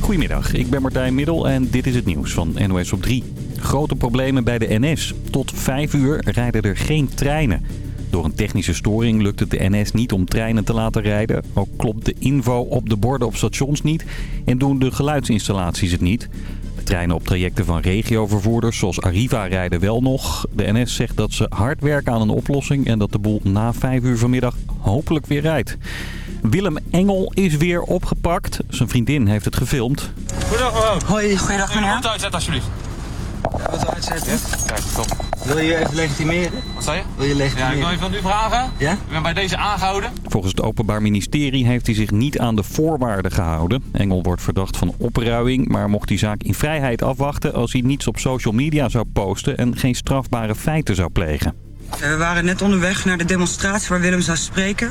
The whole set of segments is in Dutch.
Goedemiddag, ik ben Martijn Middel en dit is het nieuws van NOS op 3. Grote problemen bij de NS. Tot 5 uur rijden er geen treinen. Door een technische storing lukt het de NS niet om treinen te laten rijden. Ook klopt de info op de borden op stations niet en doen de geluidsinstallaties het niet. Treinen op trajecten van regiovervoerders zoals Arriva rijden wel nog. De NS zegt dat ze hard werken aan een oplossing en dat de boel na 5 uur vanmiddag hopelijk weer rijdt. Willem Engel is weer opgepakt. Zijn vriendin heeft het gefilmd. Goedendag, Hoi, goeiedag meneer. Auto uitzetten alsjeblieft. Wat uitzetten? Kijk, kom. Wil je even legitimeren? Wat zei je? Wil je Ja, ik legitimeren? wil even van u vragen. Ja? Ik ben bij deze aangehouden. Volgens het Openbaar Ministerie heeft hij zich niet aan de voorwaarden gehouden. Engel wordt verdacht van opruiing, maar mocht die zaak in vrijheid afwachten als hij niets op social media zou posten en geen strafbare feiten zou plegen. We waren net onderweg naar de demonstratie waar Willem zou spreken.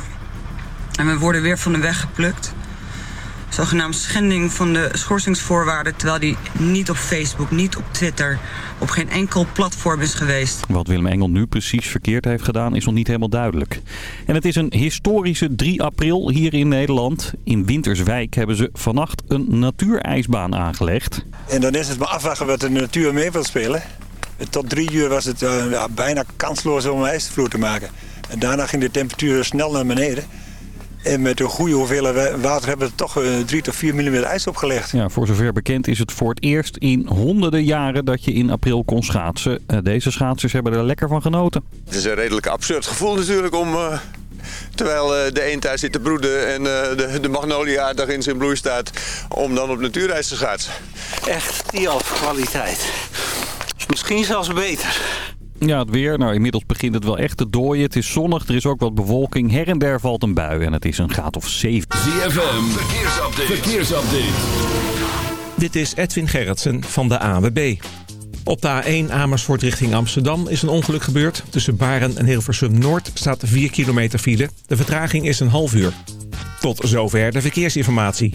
En we worden weer van de weg geplukt. Zogenaamd schending van de schorsingsvoorwaarden... terwijl die niet op Facebook, niet op Twitter... op geen enkel platform is geweest. Wat Willem Engel nu precies verkeerd heeft gedaan is nog niet helemaal duidelijk. En het is een historische 3 april hier in Nederland. In Winterswijk hebben ze vannacht een natuurijsbaan aangelegd. En dan is het maar afwachten wat de natuur mee wil spelen. Tot drie uur was het eh, ja, bijna kansloos om een ijsvloer te maken. En daarna ging de temperatuur snel naar beneden. En met een goede hoeveelheid wa- water hebben we toch eh, 3 tot 4 mm ijs opgelegd. Ja, voor zover bekend is het voor het eerst in honderden jaren dat je in april kon schaatsen. Eh, Deze schaatsers hebben er lekker van genoten. Het is een redelijk absurd gevoel natuurlijk om... eh, terwijl eh, de een thuis zit te broeden en eh, de, de magnolia dag in zijn bloei staat... om dan op natuurreis te schaatsen. echt die kwaliteit. Misschien zelfs beter. Ja, het weer. Nou, inmiddels begint het wel echt te dooien. Het is zonnig, er is ook wat bewolking. Her en der valt een bui en het is een graad of 7. ZFM, verkeersupdate. verkeersupdate. Dit is Edwin Gerritsen van de AWB. Op de A1 Amersfoort richting Amsterdam is een ongeluk gebeurd. Tussen Baren en Hilversum Noord staat 4 kilometer file. De vertraging is een half uur. Tot zover de verkeersinformatie.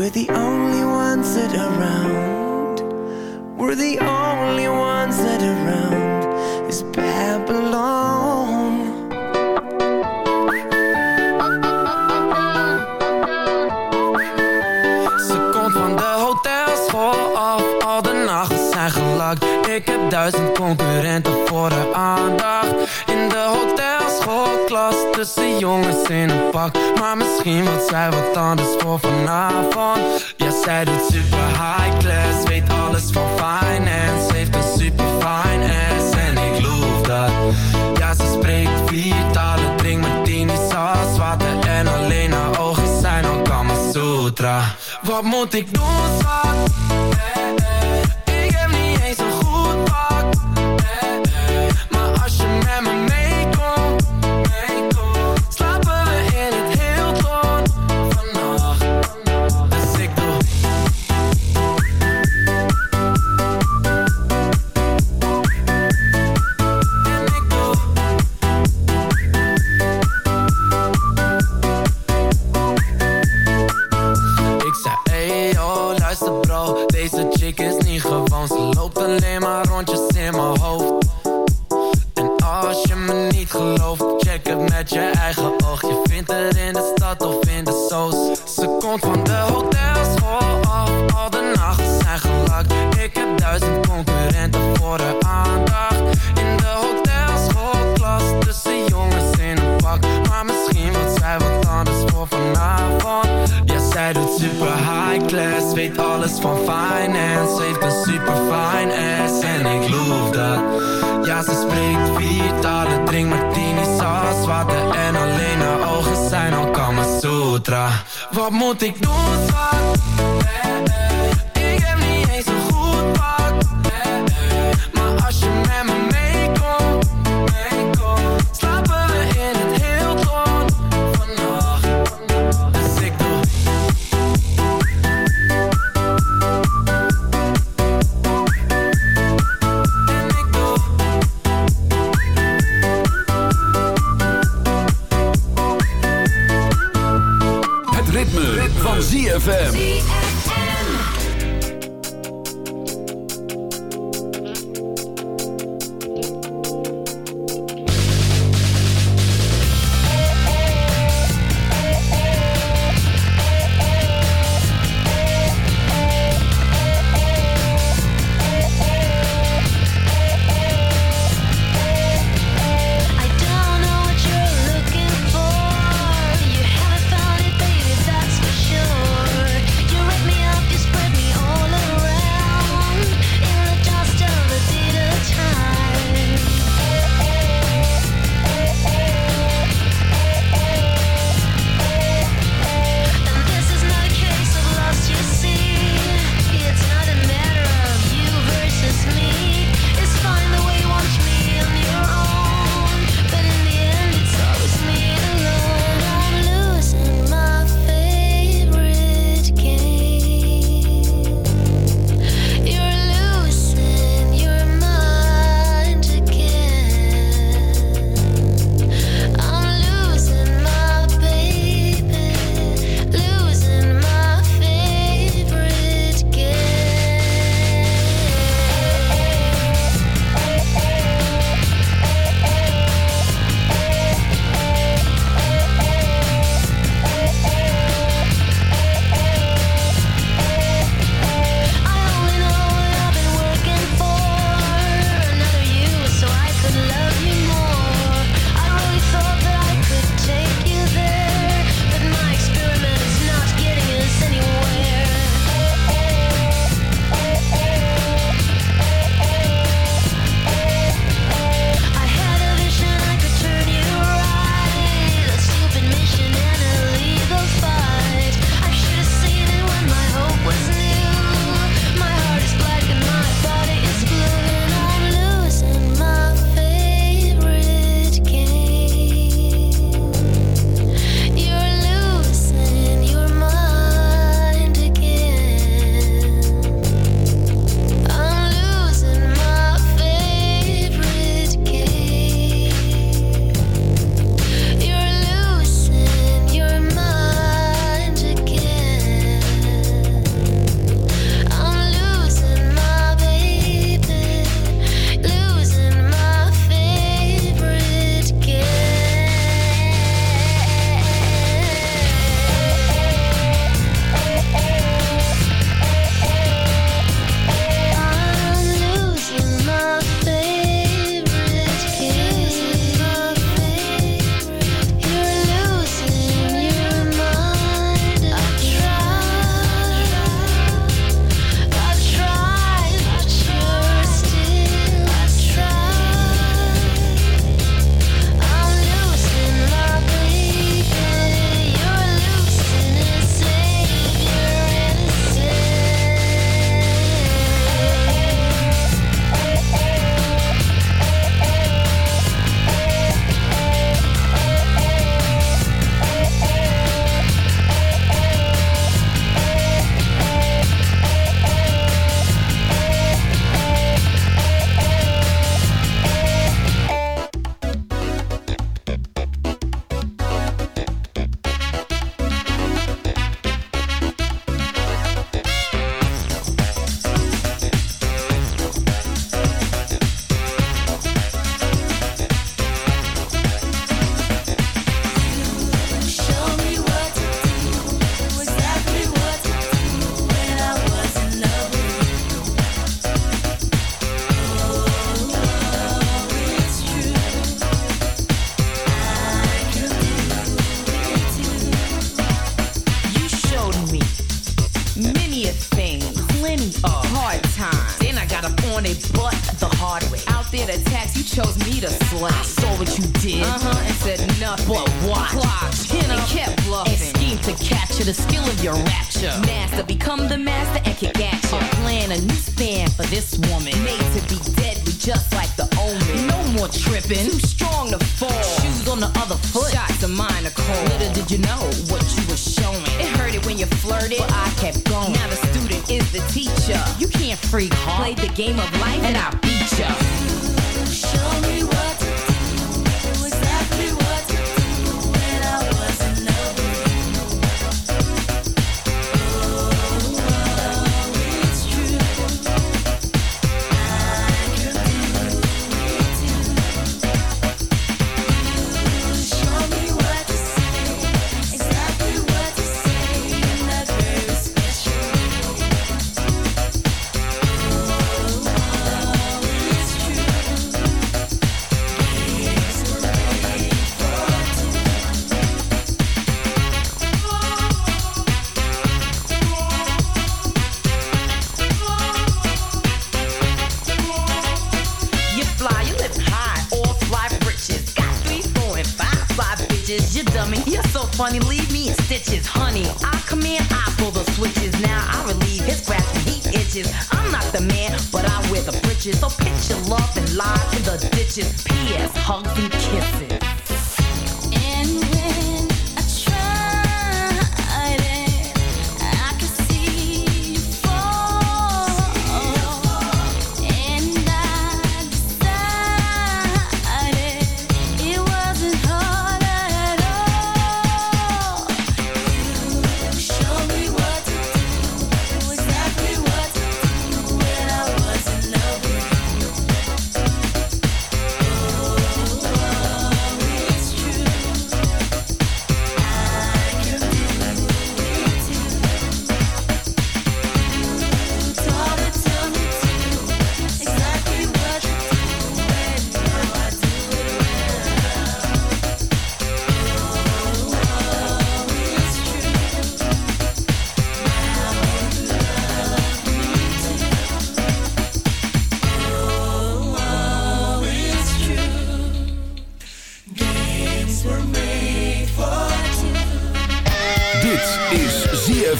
We're the only ones that around. We're the only ones that around. Is Babylon. Ze komt van de hotels vooraf. Al de nachten zijn gelakt. Ik heb duizend concurrenten voor de aandacht. Tussen jongens in een pak. Maar misschien wil zij wat anders voor vanavond. Ja, zij doet super high class, weet alles van finance. Heeft een super fine ass en ik loof dat. Ja, ze spreekt vier talen, drinkt martini, saus, water en alleen haar ogen zijn al Kama Sutra. Wat moet ik doen, schat? Eh, eh, Ik heb niet eens een goed pak. Eh, Maar als je met me meekomt, Alles van finance. Heeft een super fine ass En ik loof dat. Ja, ze spreekt vier talen Drinkt martini, saus, water En alleen haar ogen zijn al Kama Sutra. Wat moet ik doen?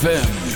ZFM.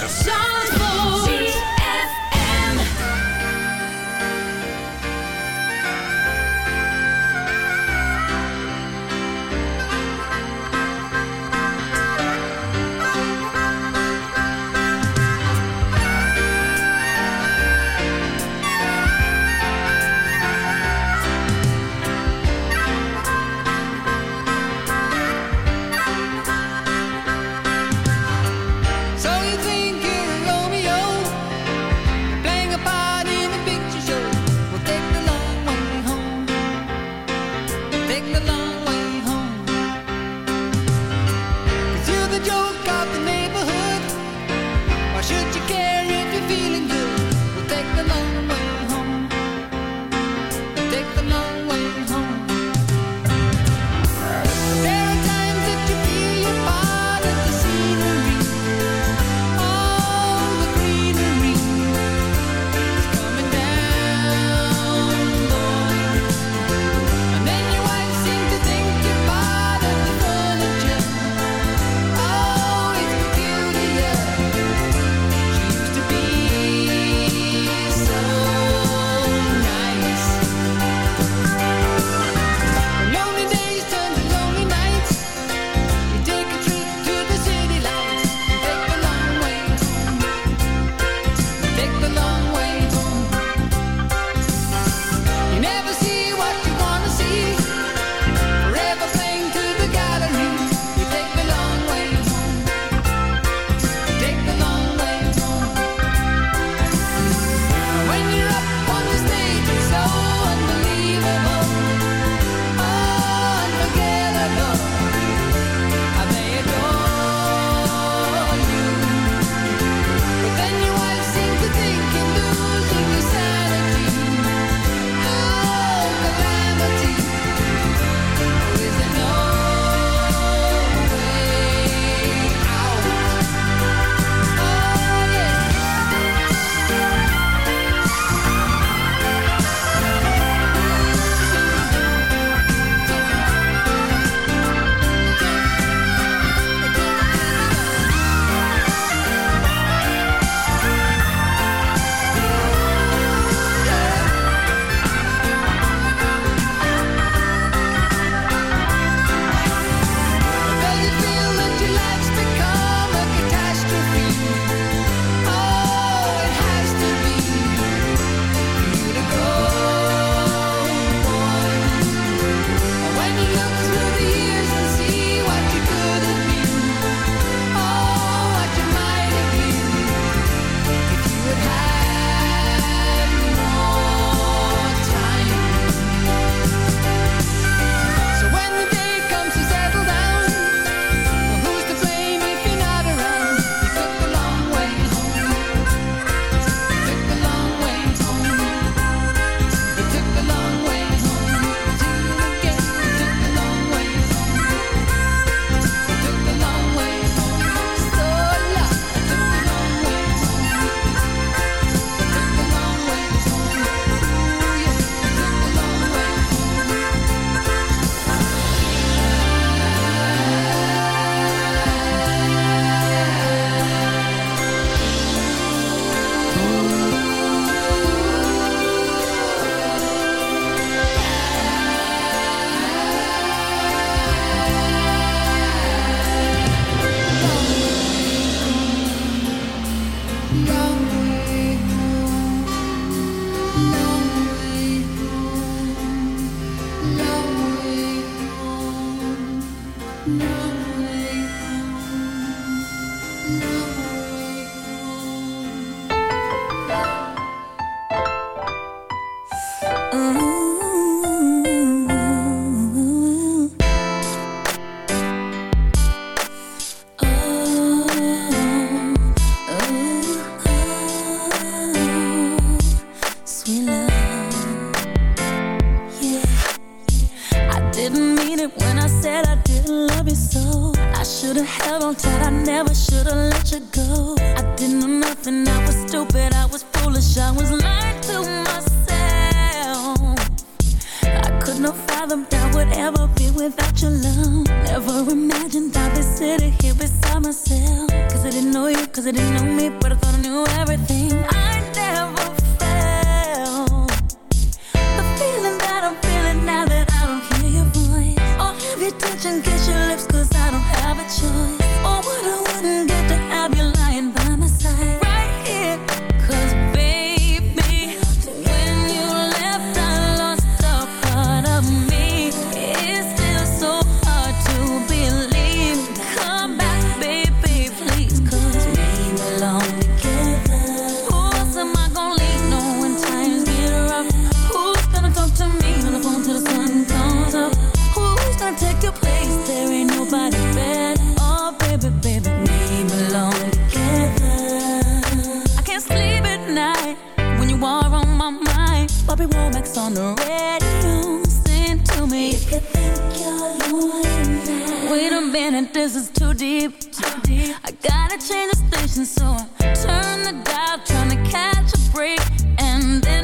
This is too deep. Too deep. I gotta change the station, so I turn the dial, trying to catch a break, and then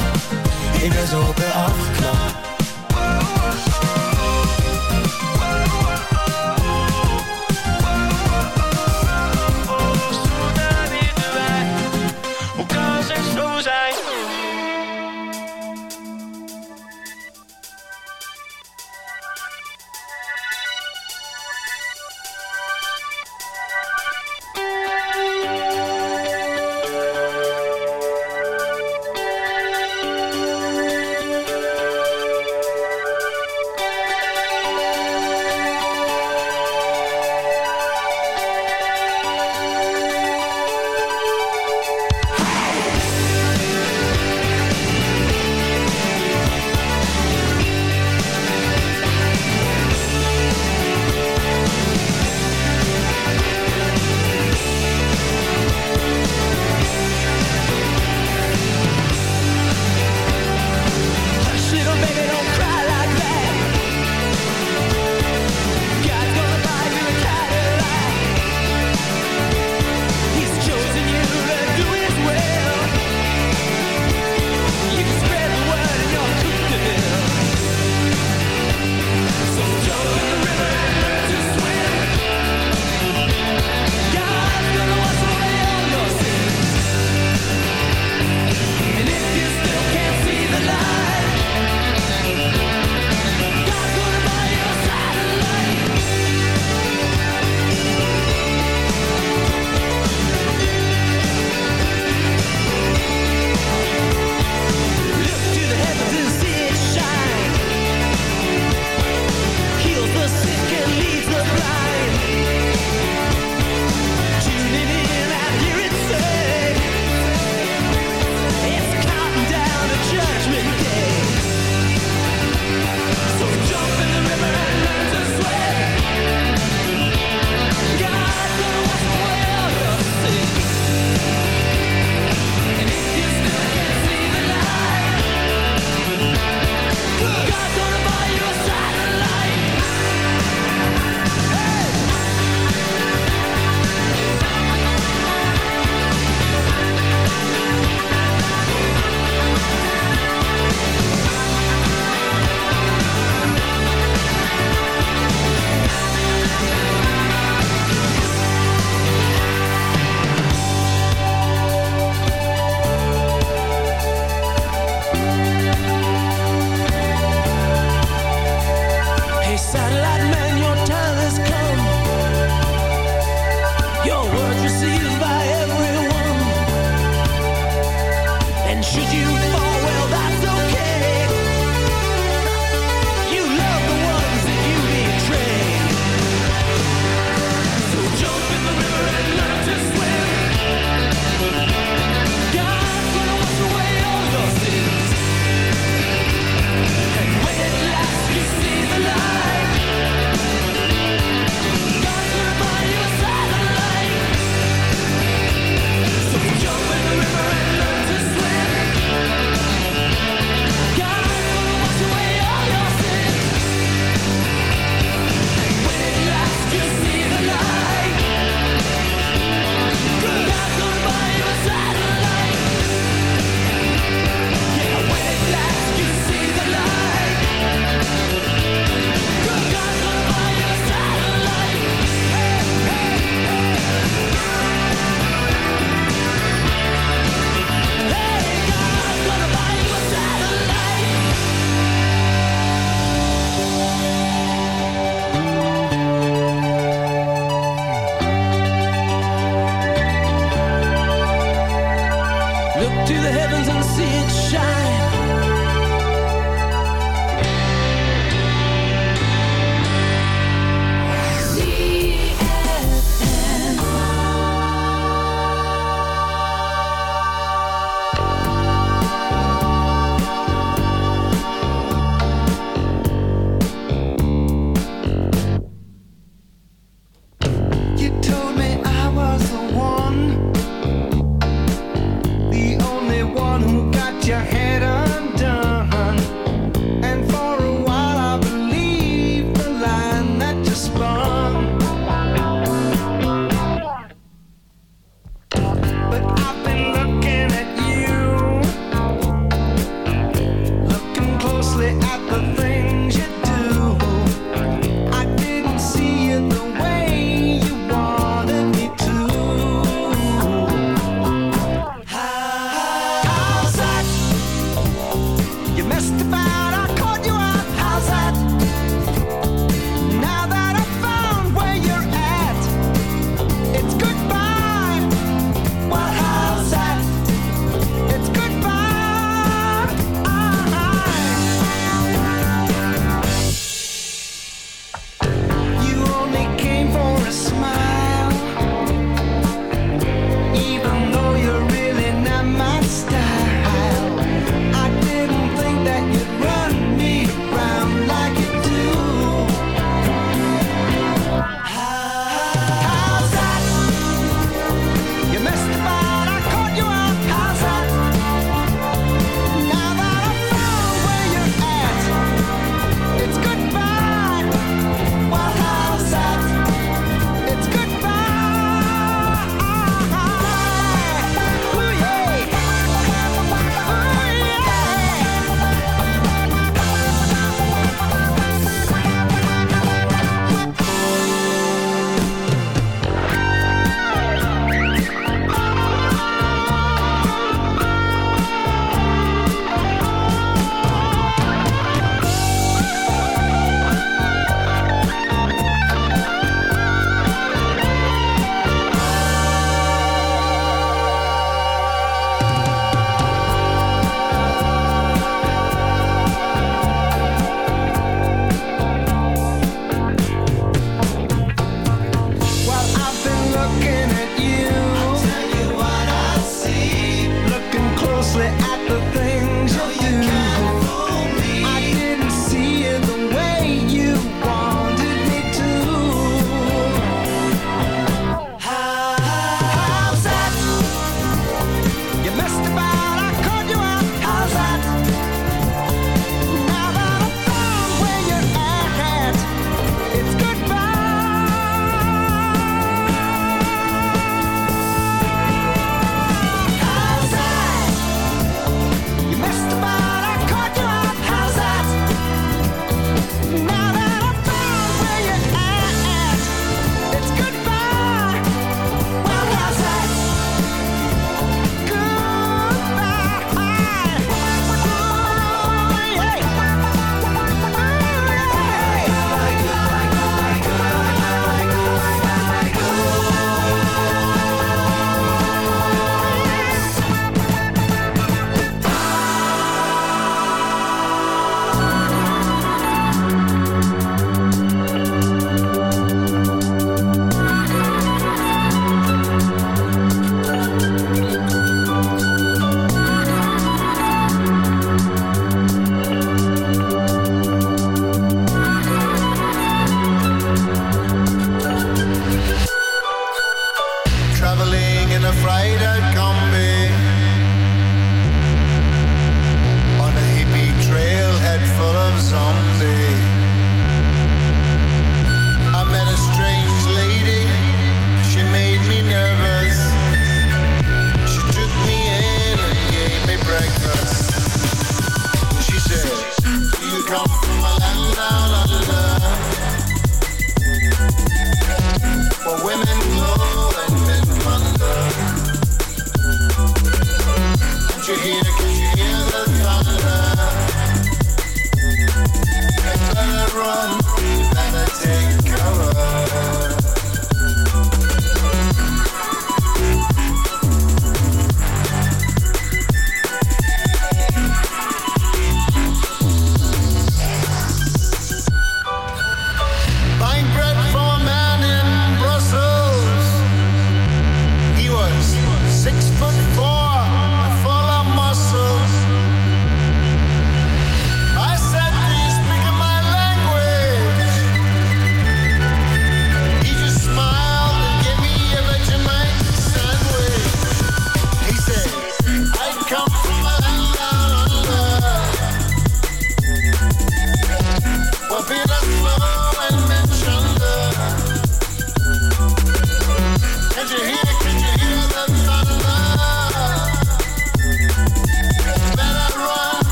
ik ben zo op afgeknapt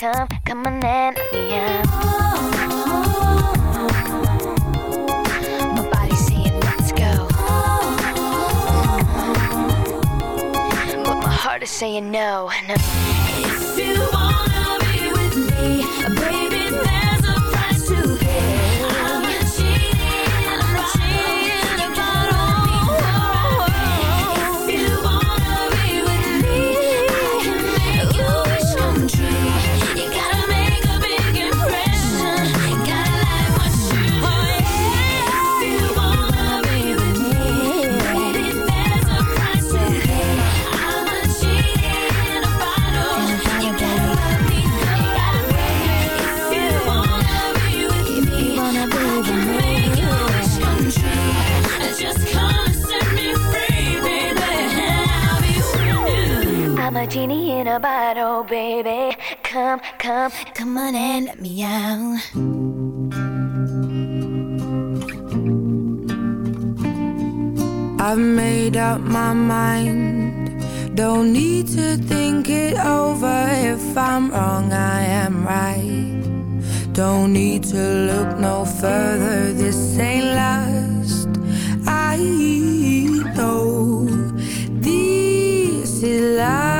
come, come on and me. My saying let's go, but my heart is saying no, no. A bottle, baby. Come, come, come on and let me out. I've made up my mind. Don't need to think it over. If I'm wrong, I am right. Don't need to look no further. This ain't last. I know this is love.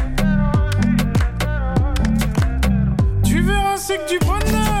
classique du bonheur.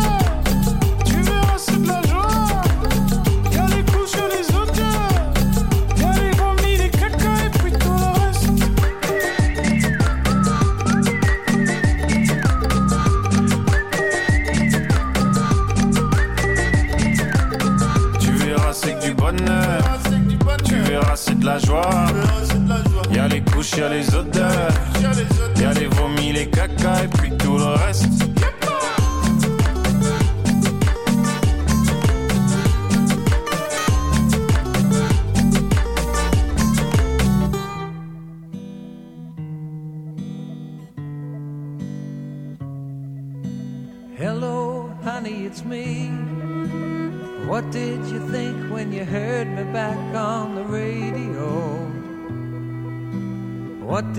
Couches, y'a les odeurs. Y'a les vomis, les caca et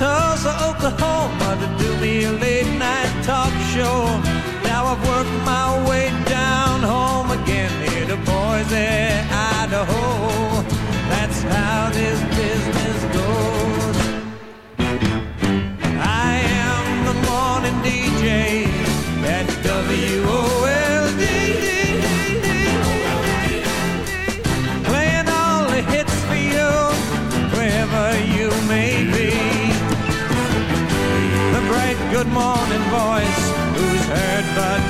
Tulsa, Oklahoma to do me a late night talk show. Now I've worked my way down home again here to Boise, Idaho. That's how this business goes. Morning voice, who's heard but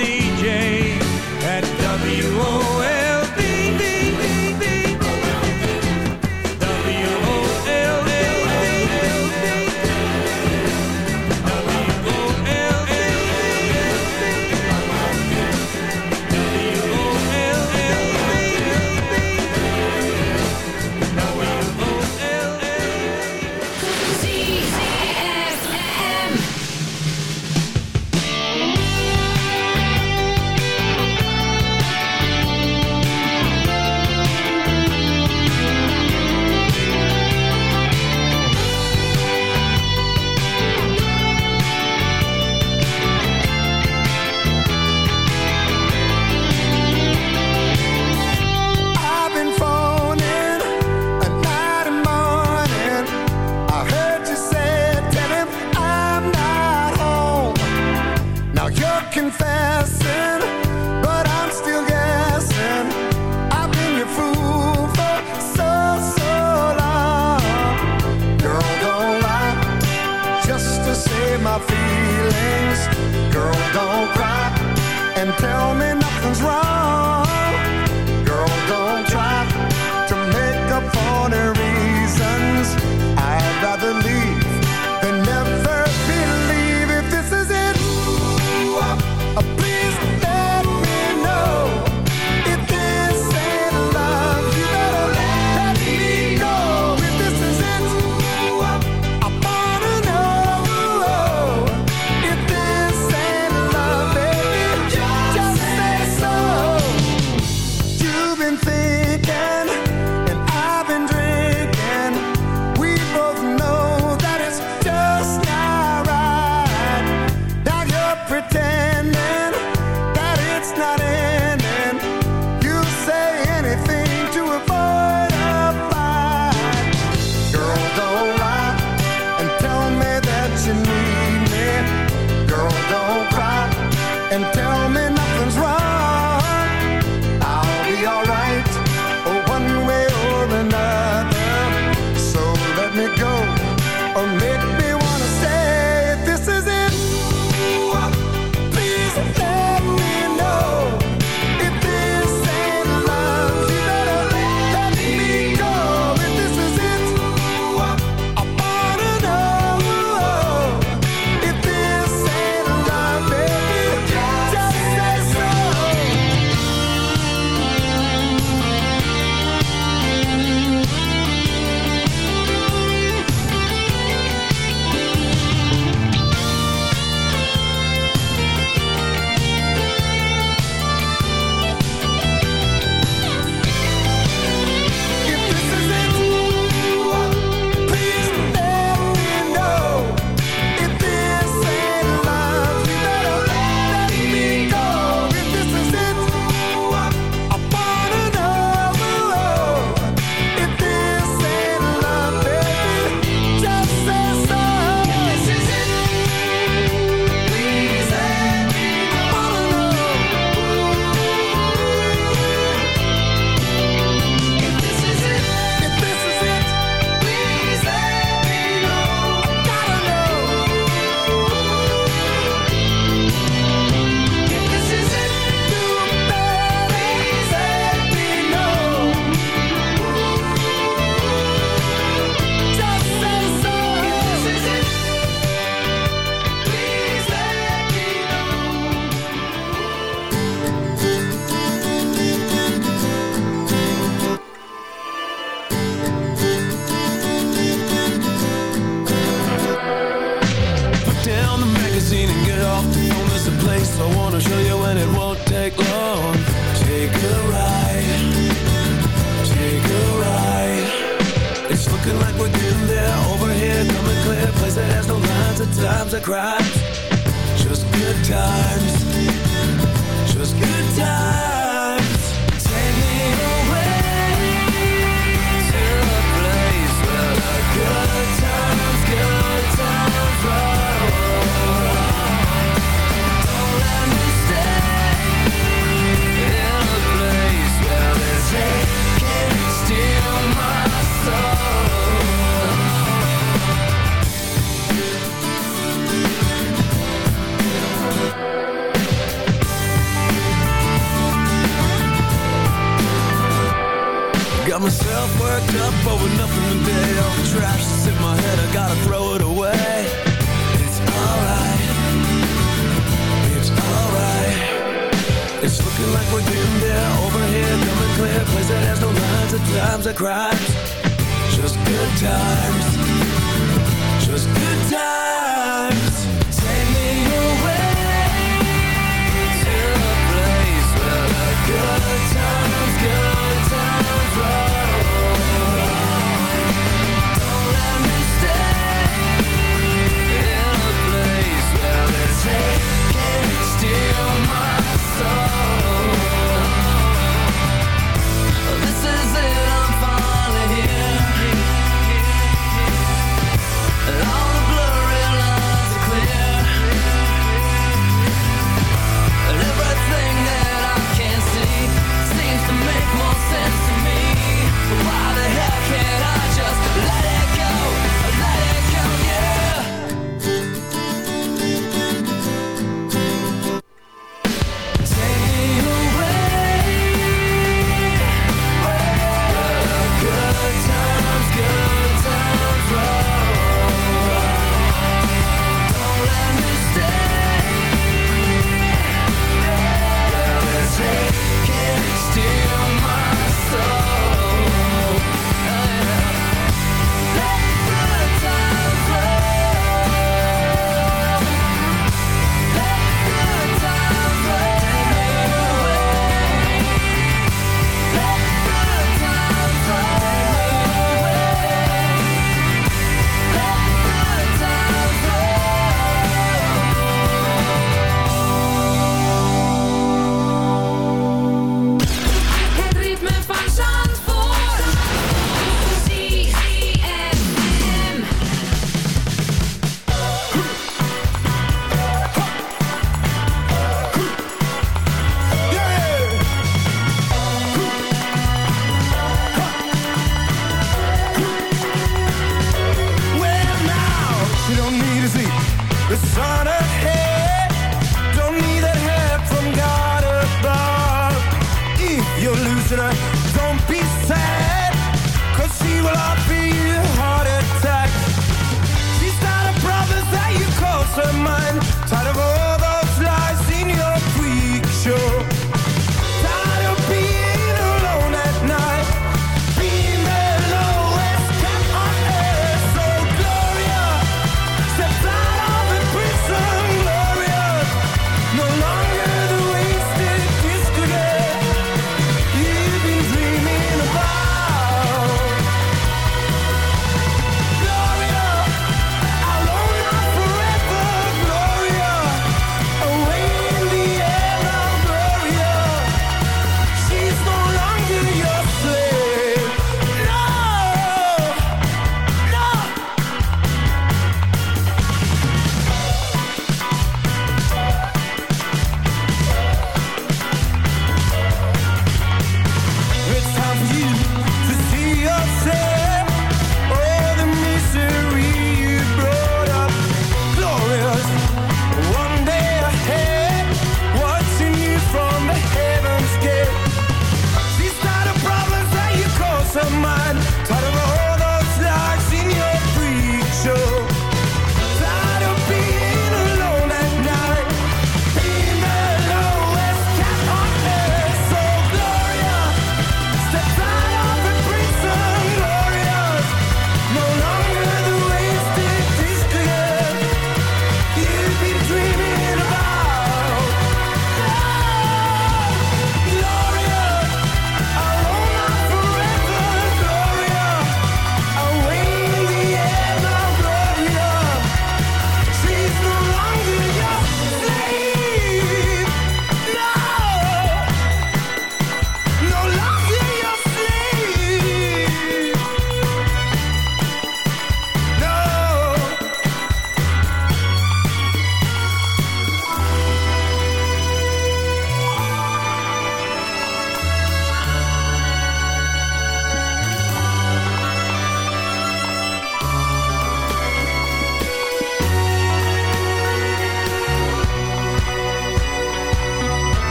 DJ tell me